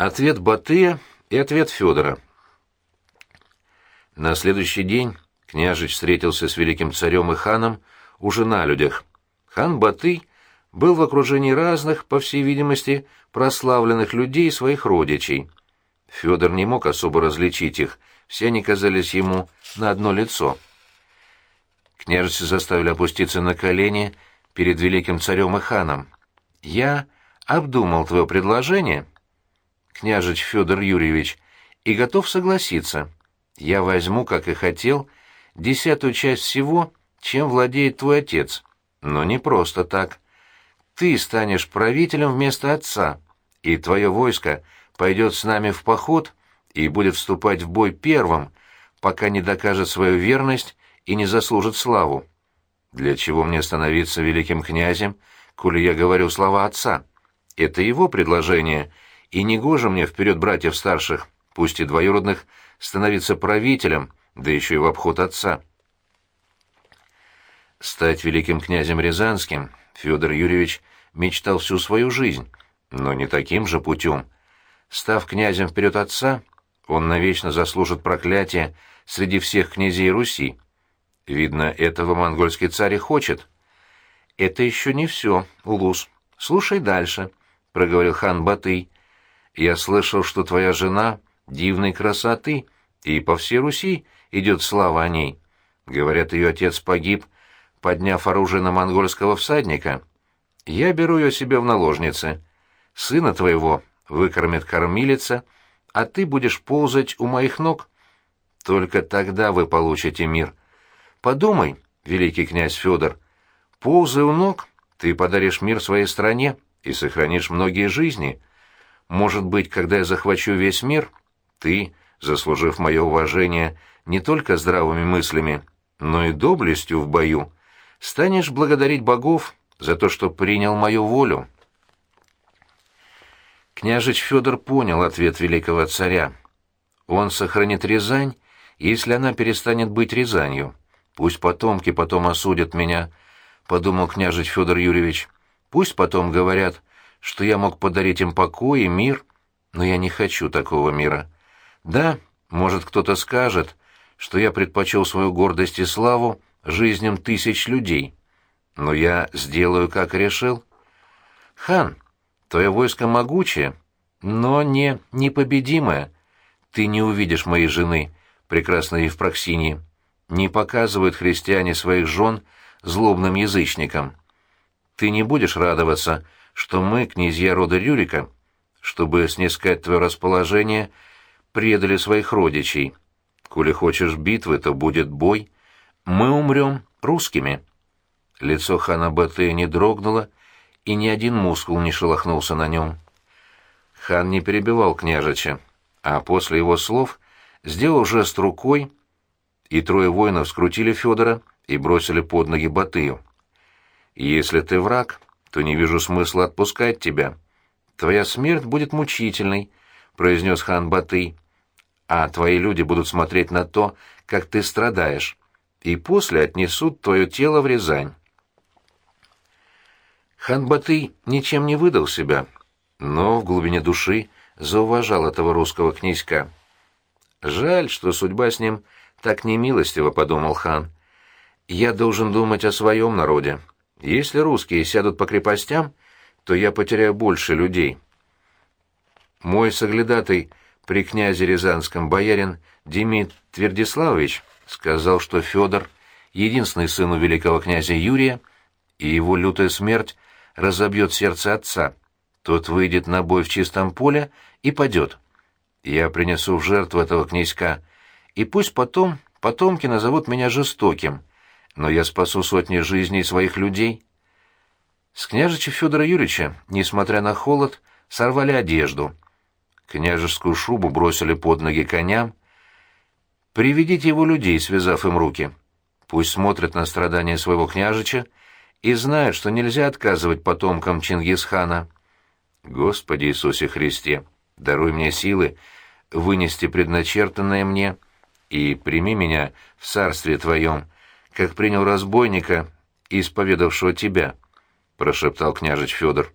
Ответ Батыя и ответ Федора. На следующий день княжич встретился с великим царем и ханом уже на людях. Хан Батый был в окружении разных, по всей видимости, прославленных людей своих родичей. Федор не мог особо различить их, все они казались ему на одно лицо. Княжича заставили опуститься на колени перед великим царем и ханом. «Я обдумал твое предложение», княжич Федор Юрьевич, и готов согласиться. Я возьму, как и хотел, десятую часть всего, чем владеет твой отец. Но не просто так. Ты станешь правителем вместо отца, и твое войско пойдет с нами в поход и будет вступать в бой первым, пока не докажет свою верность и не заслужит славу. Для чего мне становиться великим князем, коли я говорю слова отца? Это его предложение — и негоже мне вперед братьев старших, пусть и двоюродных, становиться правителем, да еще и в обход отца. Стать великим князем Рязанским Федор Юрьевич мечтал всю свою жизнь, но не таким же путем. Став князем вперед отца, он навечно заслужит проклятие среди всех князей Руси. Видно, этого монгольский царь и хочет. «Это еще не все, Улус. Слушай дальше», — проговорил хан Батый. Я слышал, что твоя жена дивной красоты, и по всей Руси идет слава о ней. Говорят, ее отец погиб, подняв оружие на монгольского всадника. Я беру ее себе в наложницы. Сына твоего выкормит кормилица, а ты будешь ползать у моих ног. Только тогда вы получите мир. Подумай, великий князь Федор, ползай у ног, ты подаришь мир своей стране и сохранишь многие жизни». Может быть, когда я захвачу весь мир, ты, заслужив мое уважение не только здравыми мыслями, но и доблестью в бою, станешь благодарить богов за то, что принял мою волю. Княжич Федор понял ответ великого царя. Он сохранит Рязань, если она перестанет быть Рязанью. Пусть потомки потом осудят меня, — подумал княжич Федор Юрьевич. Пусть потом говорят, что я мог подарить им покой и мир, но я не хочу такого мира. Да, может, кто-то скажет, что я предпочел свою гордость и славу жизням тысяч людей, но я сделаю, как решил. Хан, твое войско могучее, но не непобедимое. Ты не увидишь моей жены, прекрасной Евпроксинии. Не показывают христиане своих жен злобным язычникам. Ты не будешь радоваться, что мы, князья рода Рюрика, чтобы снискать твое расположение, предали своих родичей. Коли хочешь битвы, то будет бой. Мы умрем русскими». Лицо хана Батыя не дрогнуло, и ни один мускул не шелохнулся на нем. Хан не перебивал княжича, а после его слов сделал жест рукой, и трое воинов скрутили Федора и бросили под ноги Батыю. «Если ты враг, то не вижу смысла отпускать тебя. Твоя смерть будет мучительной, — произнес хан Батый, — а твои люди будут смотреть на то, как ты страдаешь, и после отнесут твое тело в Рязань. Хан Батый ничем не выдал себя, но в глубине души зауважал этого русского князька. «Жаль, что судьба с ним так немилостива», — подумал хан. «Я должен думать о своем народе». Если русские сядут по крепостям, то я потеряю больше людей. Мой соглядатый при князе Рязанском боярин Демид Твердиславович сказал, что Федор — единственный сын у великого князя Юрия, и его лютая смерть разобьет сердце отца. Тот выйдет на бой в чистом поле и падет. Я принесу в жертву этого князька, и пусть потом потомки назовут меня жестоким — но я спасу сотни жизней своих людей. С княжича Федора Юрьевича, несмотря на холод, сорвали одежду. Княжескую шубу бросили под ноги коням. Приведите его людей, связав им руки. Пусть смотрят на страдания своего княжича и знают, что нельзя отказывать потомкам Чингисхана. Господи Иисусе Христе, даруй мне силы вынести предначертанное мне и прими меня в царстве Твоем, как принял разбойника, исповедавшего тебя, — прошептал княжич Федор.